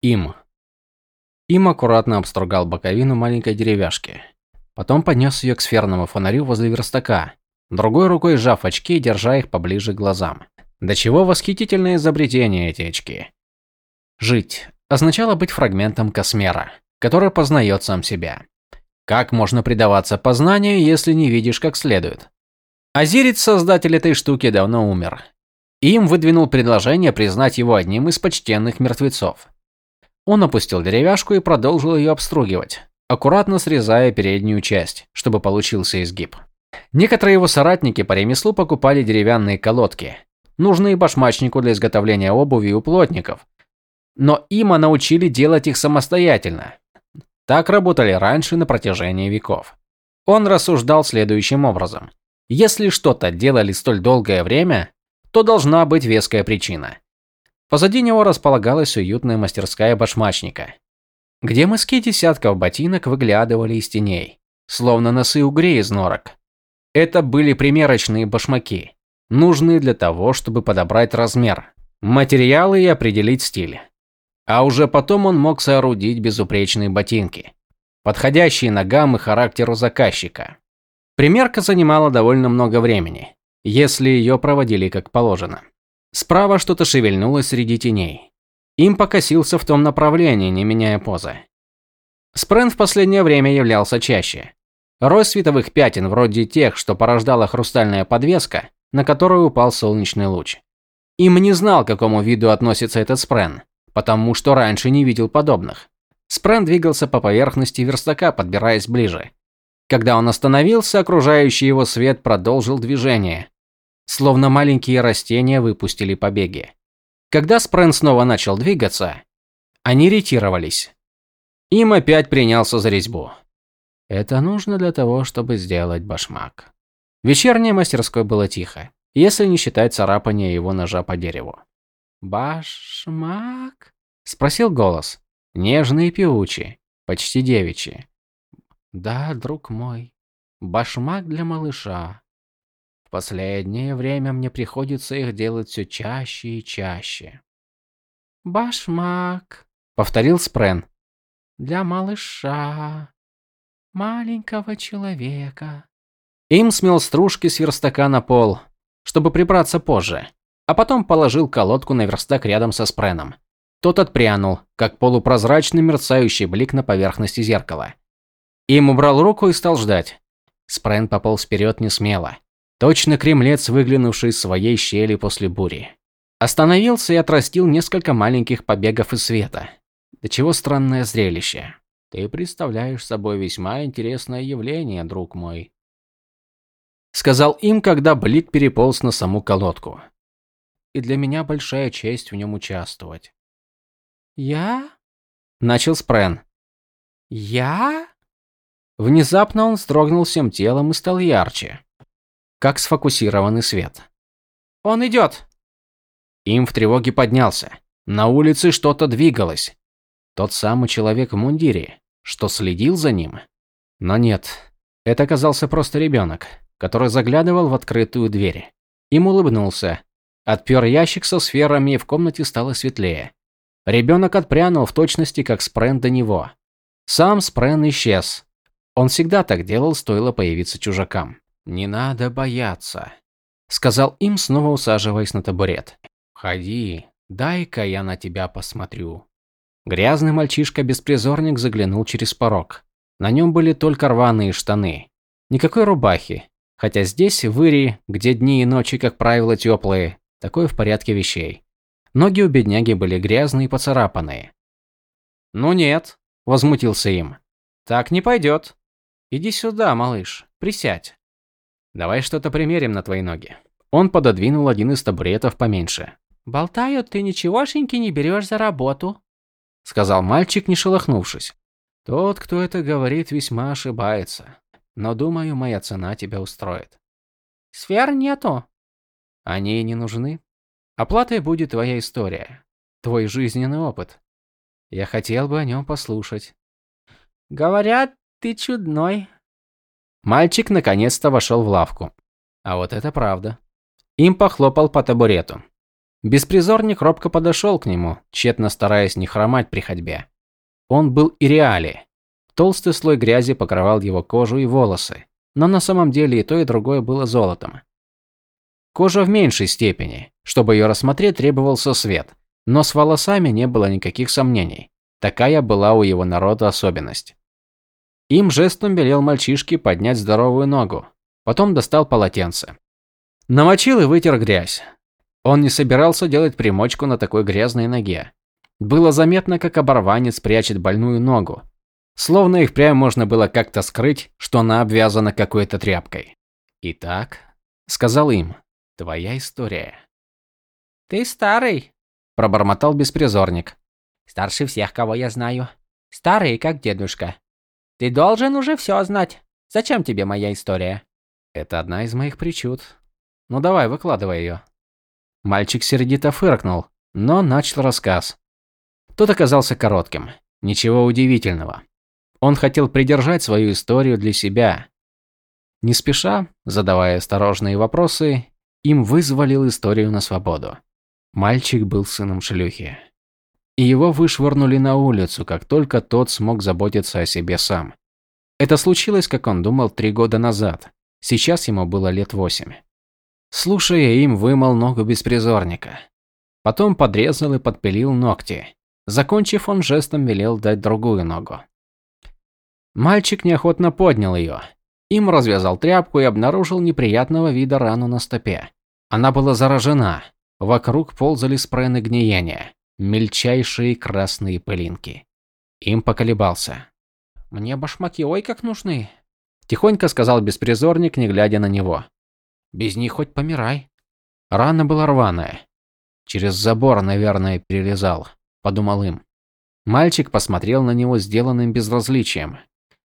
Им. Им аккуратно обстругал боковину маленькой деревяшки. Потом поднес ее к сферному фонарю возле верстака, другой рукой сжав очки и держа их поближе к глазам. До чего восхитительное изобретение эти очки. Жить означало быть фрагментом космера, который познает сам себя. Как можно предаваться познанию, если не видишь как следует? Азирец, создатель этой штуки, давно умер. Им выдвинул предложение признать его одним из почтенных мертвецов. Он опустил деревяшку и продолжил ее обстругивать, аккуратно срезая переднюю часть, чтобы получился изгиб. Некоторые его соратники по ремеслу покупали деревянные колодки, нужные башмачнику для изготовления обуви у плотников. Но има научили делать их самостоятельно. Так работали раньше на протяжении веков. Он рассуждал следующим образом. Если что-то делали столь долгое время, то должна быть веская причина. Позади него располагалась уютная мастерская башмачника, где мыски десятков ботинок выглядывали из теней, словно носы угрей из норок. Это были примерочные башмаки, нужные для того, чтобы подобрать размер, материалы и определить стиль. А уже потом он мог соорудить безупречные ботинки, подходящие ногам и характеру заказчика. Примерка занимала довольно много времени, если ее проводили как положено. Справа что-то шевельнулось среди теней. Им покосился в том направлении, не меняя позы. Спрен в последнее время являлся чаще. Рой световых пятен, вроде тех, что порождала хрустальная подвеска, на которую упал солнечный луч. Им не знал, к какому виду относится этот спрен, потому что раньше не видел подобных. Спрен двигался по поверхности верстака, подбираясь ближе. Когда он остановился, окружающий его свет продолжил движение, словно маленькие растения выпустили побеги. Когда Спрен снова начал двигаться, они ретировались. Им опять принялся за резьбу. Это нужно для того, чтобы сделать башмак. В вечерней мастерской было тихо, если не считать царапания его ножа по дереву. «Башмак?» – спросил голос. Нежный и певучий, почти девичий. «Да, друг мой, башмак для малыша. В последнее время мне приходится их делать все чаще и чаще. «Башмак», — повторил Спрен. «Для малыша, маленького человека». Им смел стружки с верстака на пол, чтобы прибраться позже, а потом положил колодку на верстак рядом со Спреном. Тот отпрянул, как полупрозрачный мерцающий блик на поверхности зеркала. Им убрал руку и стал ждать. Спрен пополз вперед не смело. Точно кремлец, выглянувший из своей щели после бури. Остановился и отрастил несколько маленьких побегов из света. До чего странное зрелище. Ты представляешь собой весьма интересное явление, друг мой. Сказал им, когда Блик переполз на саму колодку. И для меня большая честь в нем участвовать. Я? Начал Спрен. Я? Внезапно он строгнул всем телом и стал ярче как сфокусированный свет. «Он идет!» Им в тревоге поднялся. На улице что-то двигалось. Тот самый человек в мундире, что следил за ним. Но нет, это оказался просто ребенок, который заглядывал в открытую дверь. Им улыбнулся. Отпер ящик со сферами, и в комнате стало светлее. Ребенок отпрянул в точности, как Спрен до него. Сам Спрен исчез. Он всегда так делал, стоило появиться чужакам. «Не надо бояться», — сказал им, снова усаживаясь на табурет. «Входи, дай-ка я на тебя посмотрю». Грязный мальчишка-беспризорник заглянул через порог. На нем были только рваные штаны. Никакой рубахи. Хотя здесь, в Ири, где дни и ночи, как правило, теплые, такое в порядке вещей. Ноги у бедняги были грязные и поцарапанные. «Ну нет», – возмутился им. «Так не пойдет. Иди сюда, малыш, присядь». Давай что-то примерим на твои ноги. Он пододвинул один из табуретов поменьше. Болтают, ты ничегошеньки не берешь за работу, сказал мальчик, не шелохнувшись. Тот, кто это говорит, весьма ошибается. Но думаю, моя цена тебя устроит. Сфер нету. Они не нужны. Оплатой будет твоя история, твой жизненный опыт. Я хотел бы о нем послушать. Говорят, ты чудной, Мальчик наконец-то вошел в лавку. А вот это правда. Им похлопал по табурету. Беспризорник робко подошел к нему, тщетно стараясь не хромать при ходьбе. Он был Иреали. Толстый слой грязи покрывал его кожу и волосы, но на самом деле и то, и другое было золотом. Кожа в меньшей степени. Чтобы ее рассмотреть, требовался свет. Но с волосами не было никаких сомнений. Такая была у его народа особенность. Им жестом велел мальчишке поднять здоровую ногу. Потом достал полотенце. Намочил и вытер грязь. Он не собирался делать примочку на такой грязной ноге. Было заметно, как оборванец прячет больную ногу. Словно их прямо можно было как-то скрыть, что она обвязана какой-то тряпкой. «Итак», — сказал им, Твоя история. Ты старый, пробормотал беспризорник. Старше всех, кого я знаю. Старый, как дедушка. Ты должен уже все знать. Зачем тебе моя история? Это одна из моих причуд. Ну давай, выкладывай ее. Мальчик сердито фыркнул, но начал рассказ. Тот оказался коротким. Ничего удивительного. Он хотел придержать свою историю для себя. Не спеша, задавая осторожные вопросы им вызволил историю на свободу. Мальчик был сыном шлюхи. И его вышвырнули на улицу, как только тот смог заботиться о себе сам. Это случилось, как он думал, три года назад. Сейчас ему было лет восемь. Слушая им, вымыл ногу беспризорника. Потом подрезал и подпилил ногти. Закончив, он жестом велел дать другую ногу. Мальчик неохотно поднял ее. Им развязал тряпку и обнаружил неприятного вида рану на стопе. Она была заражена. Вокруг ползали спрены гниения. Мельчайшие красные пылинки. Им поколебался. «Мне башмаки ой как нужны», – тихонько сказал беспризорник, не глядя на него. «Без них хоть помирай». Рана была рваная. «Через забор, наверное, перелезал», – подумал им. Мальчик посмотрел на него сделанным безразличием.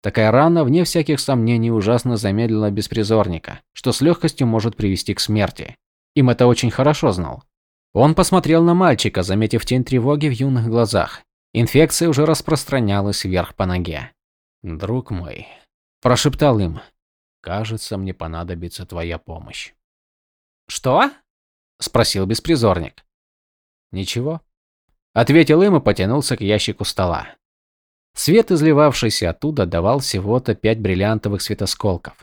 Такая рана, вне всяких сомнений, ужасно замедлила беспризорника, что с легкостью может привести к смерти. Им это очень хорошо знал. Он посмотрел на мальчика, заметив тень тревоги в юных глазах. Инфекция уже распространялась вверх по ноге. «Друг мой», – прошептал им, – «кажется, мне понадобится твоя помощь». «Что?» – спросил беспризорник. «Ничего», – ответил им и потянулся к ящику стола. Свет, изливавшийся оттуда, давал всего-то пять бриллиантовых светосколков.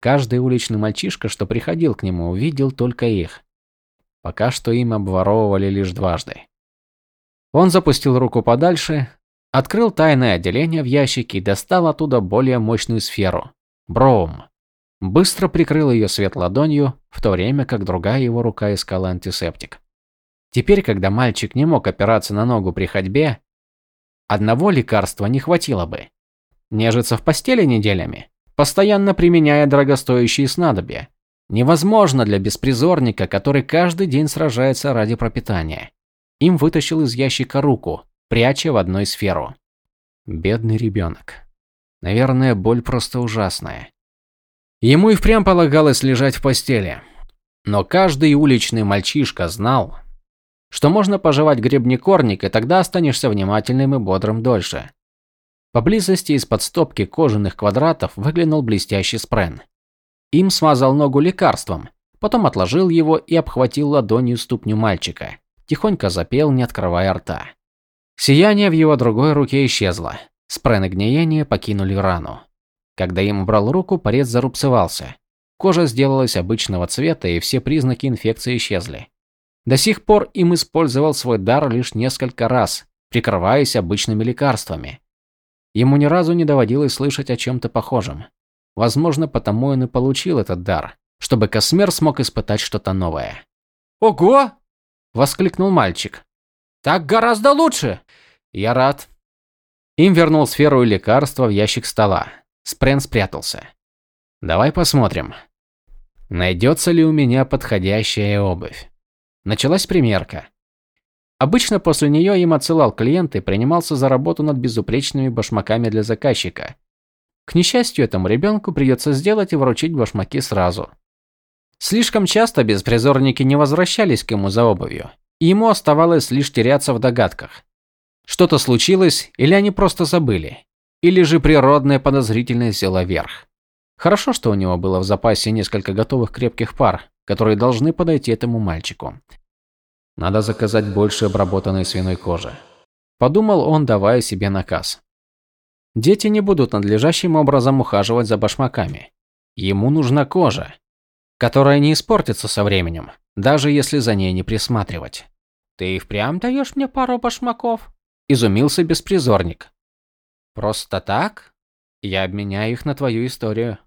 Каждый уличный мальчишка, что приходил к нему, увидел только их. Пока что им обворовывали лишь дважды. Он запустил руку подальше, открыл тайное отделение в ящике и достал оттуда более мощную сферу – Броум. Быстро прикрыл ее свет ладонью, в то время как другая его рука искала антисептик. Теперь, когда мальчик не мог опираться на ногу при ходьбе, одного лекарства не хватило бы. Нежиться в постели неделями постоянно применяя дорогостоящие снадобья. Невозможно для беспризорника, который каждый день сражается ради пропитания. Им вытащил из ящика руку, пряча в одной сферу. Бедный ребенок. Наверное, боль просто ужасная. Ему и впрямь полагалось лежать в постели. Но каждый уличный мальчишка знал, что можно пожевать гребнекорник, и тогда останешься внимательным и бодрым дольше. Поблизости из-под стопки кожаных квадратов выглянул блестящий спрен. Им смазал ногу лекарством, потом отложил его и обхватил ладонью ступню мальчика. Тихонько запел, не открывая рта. Сияние в его другой руке исчезло. Спрены гниения покинули рану. Когда им убрал руку, порез зарубцевался. Кожа сделалась обычного цвета, и все признаки инфекции исчезли. До сих пор им использовал свой дар лишь несколько раз, прикрываясь обычными лекарствами. Ему ни разу не доводилось слышать о чем-то похожем. Возможно, потому он и получил этот дар, чтобы Космер смог испытать что-то новое. «Ого!» – воскликнул мальчик. «Так гораздо лучше!» «Я рад». Им вернул сферу и лекарство в ящик стола. Спрен спрятался. «Давай посмотрим, найдется ли у меня подходящая обувь». Началась примерка. Обычно после нее им отсылал клиент и принимался за работу над безупречными башмаками для заказчика. К несчастью, этому ребенку придется сделать и вручить башмаки сразу. Слишком часто беспризорники не возвращались к ему за обувью, и ему оставалось лишь теряться в догадках. Что-то случилось, или они просто забыли, или же природная подозрительность взяла верх. Хорошо, что у него было в запасе несколько готовых крепких пар, которые должны подойти этому мальчику. Надо заказать больше обработанной свиной кожи. Подумал он, давая себе наказ. Дети не будут надлежащим образом ухаживать за башмаками. Ему нужна кожа, которая не испортится со временем, даже если за ней не присматривать. «Ты и впрямь даешь мне пару башмаков?» – изумился беспризорник. «Просто так?» «Я обменяю их на твою историю».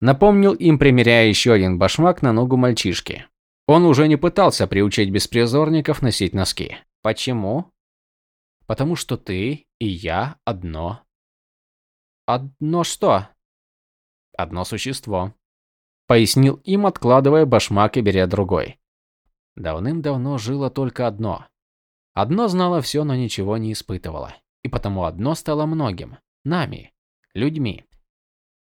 Напомнил им, примеряя еще один башмак на ногу мальчишки. Он уже не пытался приучить беспризорников носить носки. «Почему?» «Потому что ты и я одно». «Одно что?» «Одно существо», – пояснил им, откладывая башмак и беря другой. Давным-давно жило только одно. Одно знало все, но ничего не испытывало. И потому одно стало многим. Нами. Людьми.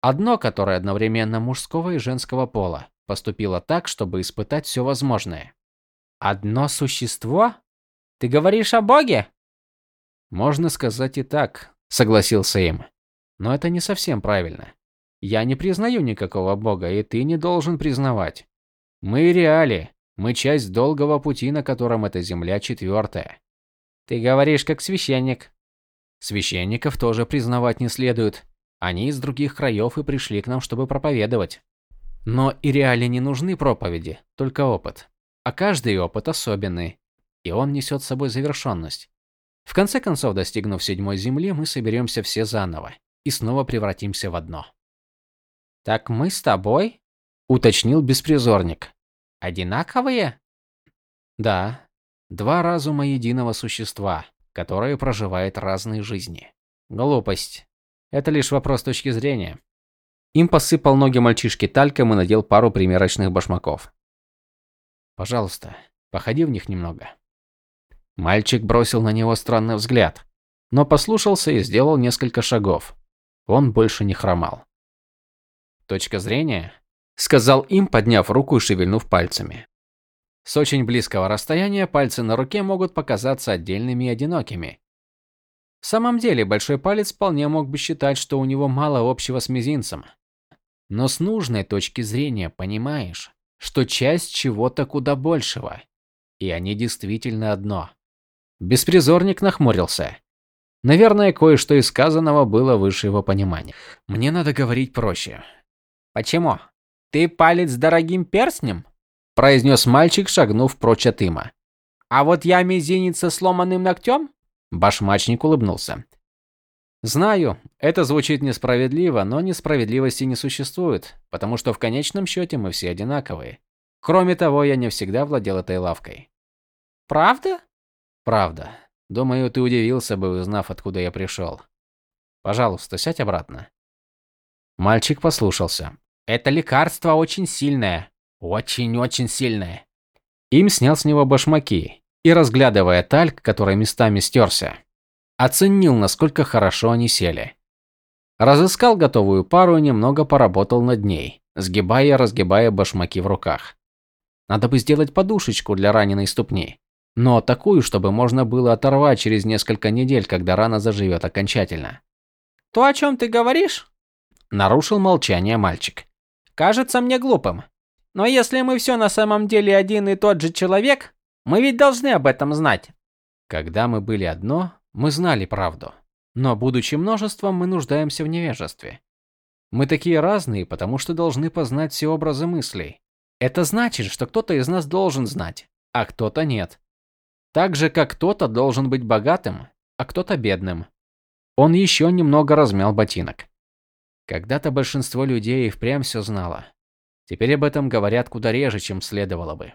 Одно, которое одновременно мужского и женского пола, поступило так, чтобы испытать все возможное. Одно существо? Ты говоришь о Боге? Можно сказать и так, согласился им. Но это не совсем правильно. Я не признаю никакого Бога, и ты не должен признавать. Мы реали, мы часть долгого пути, на котором эта земля четвертая. Ты говоришь как священник. Священников тоже признавать не следует. Они из других краев и пришли к нам, чтобы проповедовать. Но и реале не нужны проповеди, только опыт. А каждый опыт особенный, и он несет с собой завершенность. В конце концов, достигнув седьмой земли, мы соберемся все заново и снова превратимся в одно. «Так мы с тобой?» – уточнил беспризорник. Одинаковые? Да. Два разума единого существа, которое проживает разные жизни. Глупость. Это лишь вопрос точки зрения. Им посыпал ноги мальчишки тальком и надел пару примерочных башмаков. Пожалуйста, походи в них немного. Мальчик бросил на него странный взгляд, но послушался и сделал несколько шагов. Он больше не хромал. Точка зрения? сказал им, подняв руку и шевельнув пальцами. С очень близкого расстояния пальцы на руке могут показаться отдельными и одинокими. В самом деле, большой палец вполне мог бы считать, что у него мало общего с мизинцем. Но с нужной точки зрения понимаешь, что часть чего-то куда большего. И они действительно одно. Беспризорник нахмурился. Наверное, кое-что из сказанного было выше его понимания. Мне надо говорить проще. Почему? «Ты палец с дорогим перстнем?» – произнес мальчик, шагнув прочь от Има. «А вот я мизинец со сломанным ногтем?» Башмачник улыбнулся. «Знаю, это звучит несправедливо, но несправедливости не существует, потому что в конечном счете мы все одинаковые. Кроме того, я не всегда владел этой лавкой». «Правда?» «Правда. Думаю, ты удивился бы, узнав, откуда я пришел. Пожалуйста, сядь обратно». Мальчик послушался. Это лекарство очень сильное. Очень-очень сильное. Им снял с него башмаки и, разглядывая тальк, который местами стерся, оценил, насколько хорошо они сели. Разыскал готовую пару и немного поработал над ней, сгибая и разгибая башмаки в руках. Надо бы сделать подушечку для раненой ступни, но такую, чтобы можно было оторвать через несколько недель, когда рана заживет окончательно. «То, о чем ты говоришь?» Нарушил молчание мальчик кажется мне глупым. Но если мы все на самом деле один и тот же человек, мы ведь должны об этом знать. Когда мы были одно, мы знали правду. Но будучи множеством, мы нуждаемся в невежестве. Мы такие разные, потому что должны познать все образы мыслей. Это значит, что кто-то из нас должен знать, а кто-то нет. Так же, как кто-то должен быть богатым, а кто-то бедным. Он еще немного размял ботинок. Когда-то большинство людей впрямь все знало. Теперь об этом говорят куда реже, чем следовало бы.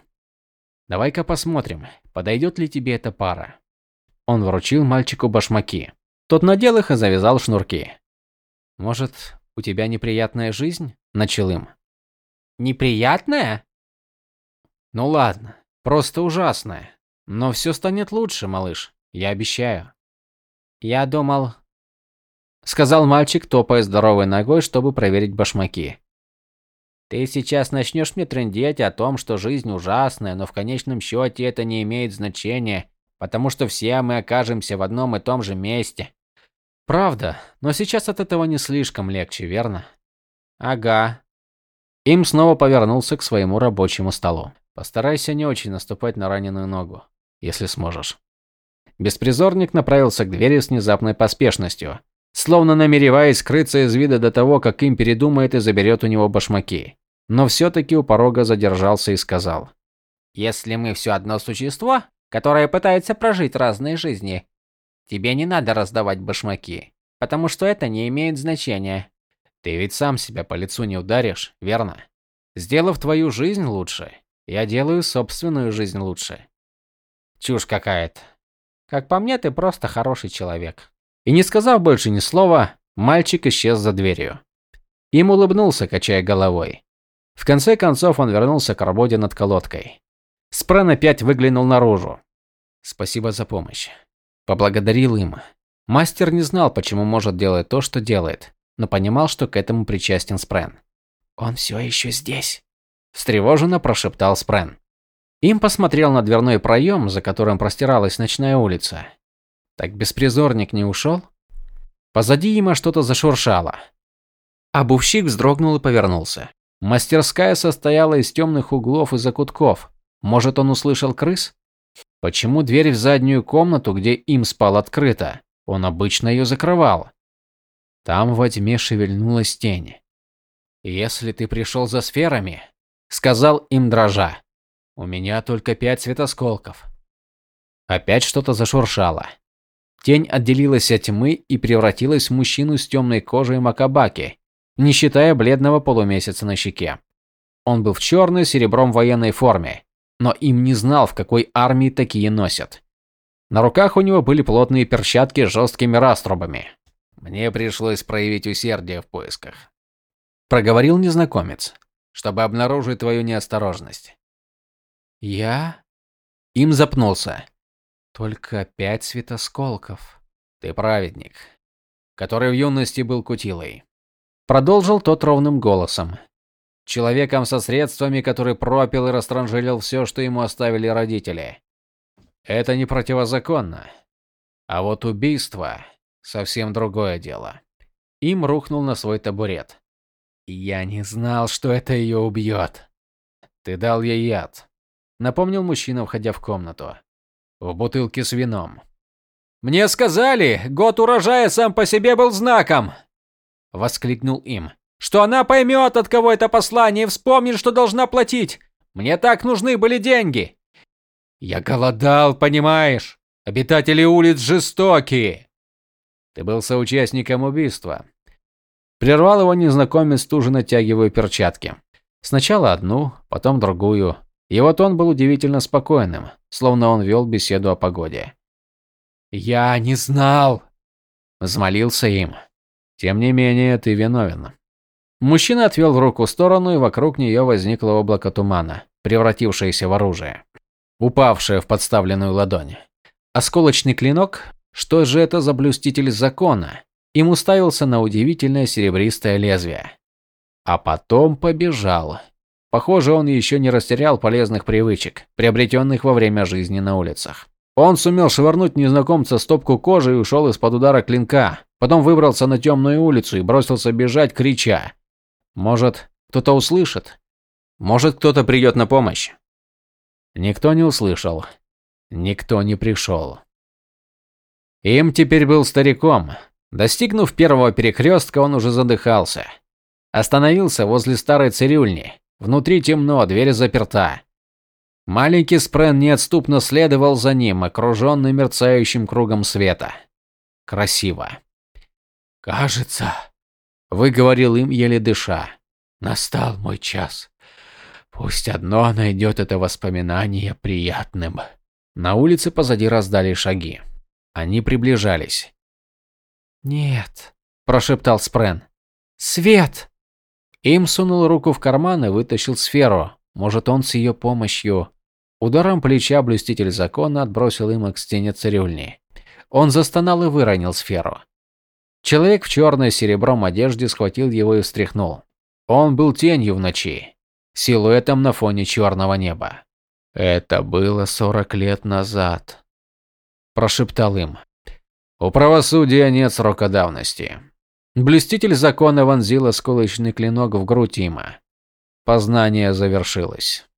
Давай-ка посмотрим, подойдет ли тебе эта пара. Он вручил мальчику башмаки. Тот надел их и завязал шнурки. Может, у тебя неприятная жизнь? Начал им. Неприятная? Ну ладно, просто ужасная. Но все станет лучше, малыш, я обещаю. Я думал, сказал мальчик, топая здоровой ногой, чтобы проверить башмаки. Ты сейчас начнешь мне трындеть о том, что жизнь ужасная, но в конечном счете это не имеет значения, потому что все мы окажемся в одном и том же месте. Правда, но сейчас от этого не слишком легче, верно? Ага. Им снова повернулся к своему рабочему столу. Постарайся не очень наступать на раненую ногу. Если сможешь. Беспризорник направился к двери с внезапной поспешностью, словно намереваясь скрыться из вида до того, как им передумает и заберет у него башмаки. Но все-таки у порога задержался и сказал. «Если мы все одно существо, которое пытается прожить разные жизни, тебе не надо раздавать башмаки, потому что это не имеет значения. Ты ведь сам себя по лицу не ударишь, верно? Сделав твою жизнь лучше, я делаю собственную жизнь лучше. Чушь какая-то. Как по мне, ты просто хороший человек. И не сказав больше ни слова, мальчик исчез за дверью. Им улыбнулся, качая головой. В конце концов он вернулся к работе над колодкой. Спрен опять выглянул наружу. Спасибо за помощь. Поблагодарил им. Мастер не знал, почему может делать то, что делает, но понимал, что к этому причастен Спрен. «Он все еще здесь», – встревоженно прошептал Спрен. Им посмотрел на дверной проем, за которым простиралась ночная улица. Так беспризорник не ушел? Позади Има что-то зашуршало. Обувщик вздрогнул и повернулся. Мастерская состояла из темных углов и закутков. Может, он услышал крыс? Почему дверь в заднюю комнату, где им спал, открыта? Он обычно ее закрывал. Там во тьме шевельнулась тень. «Если ты пришел за сферами», — сказал им дрожа, у меня только пять светосколков. Опять что-то зашуршало. Тень отделилась от тьмы и превратилась в мужчину с темной кожей Макабаки, не считая бледного полумесяца на щеке. Он был в черной серебром военной форме, но им не знал, в какой армии такие носят. На руках у него были плотные перчатки с жесткими раструбами. Мне пришлось проявить усердие в поисках. Проговорил незнакомец, чтобы обнаружить твою неосторожность. Я? Им запнулся. Только пять светосколков. Ты праведник, который в юности был кутилой. Продолжил тот ровным голосом. Человеком со средствами, который пропил и растранжилил все, что ему оставили родители. Это не противозаконно. А вот убийство – совсем другое дело. Им рухнул на свой табурет. Я не знал, что это ее убьет. Ты дал ей яд напомнил мужчина, входя в комнату. В бутылке с вином. Мне сказали, год урожая сам по себе был знаком, воскликнул им. Что она поймет, от кого это послание, и вспомнит, что должна платить. Мне так нужны были деньги. Я голодал, понимаешь? Обитатели улиц жестокие. Ты был соучастником убийства. Прервал его незнакомец, туже натягивая перчатки. Сначала одну, потом другую. Его тон был удивительно спокойным, словно он вел беседу о погоде. «Я не знал!» – взмолился им. «Тем не менее, ты виновен». Мужчина отвел руку в сторону, и вокруг нее возникло облако тумана, превратившееся в оружие, упавшее в подставленную ладонь. Осколочный клинок? Что же это за блюститель закона? Им уставился на удивительное серебристое лезвие. А потом побежал. Похоже, он еще не растерял полезных привычек, приобретенных во время жизни на улицах. Он сумел швырнуть незнакомца стопку кожи и ушел из-под удара клинка. Потом выбрался на темную улицу и бросился бежать, крича. Может, кто-то услышит? Может, кто-то придет на помощь? Никто не услышал. Никто не пришел. Им теперь был стариком. Достигнув первого перекрестка, он уже задыхался. Остановился возле старой цирюльни, Внутри темно, дверь заперта. Маленький Спрен неотступно следовал за ним, окруженный мерцающим кругом света. Красиво. «Кажется», — выговорил им, еле дыша, — «настал мой час. Пусть одно найдет это воспоминание приятным». На улице позади раздали шаги. Они приближались. «Нет», – прошептал Спрен. «Свет!» Им сунул руку в карман и вытащил сферу. Может, он с ее помощью... Ударом плеча блюститель закона отбросил им к стене цирюльни. Он застонал и выронил сферу. Человек в черной серебром одежде схватил его и встряхнул. Он был тенью в ночи, силуэтом на фоне черного неба. «Это было сорок лет назад», – прошептал им. «У правосудия нет срока давности. Блюститель закона вонзил осколочный клинок в грудь Има. Познание завершилось.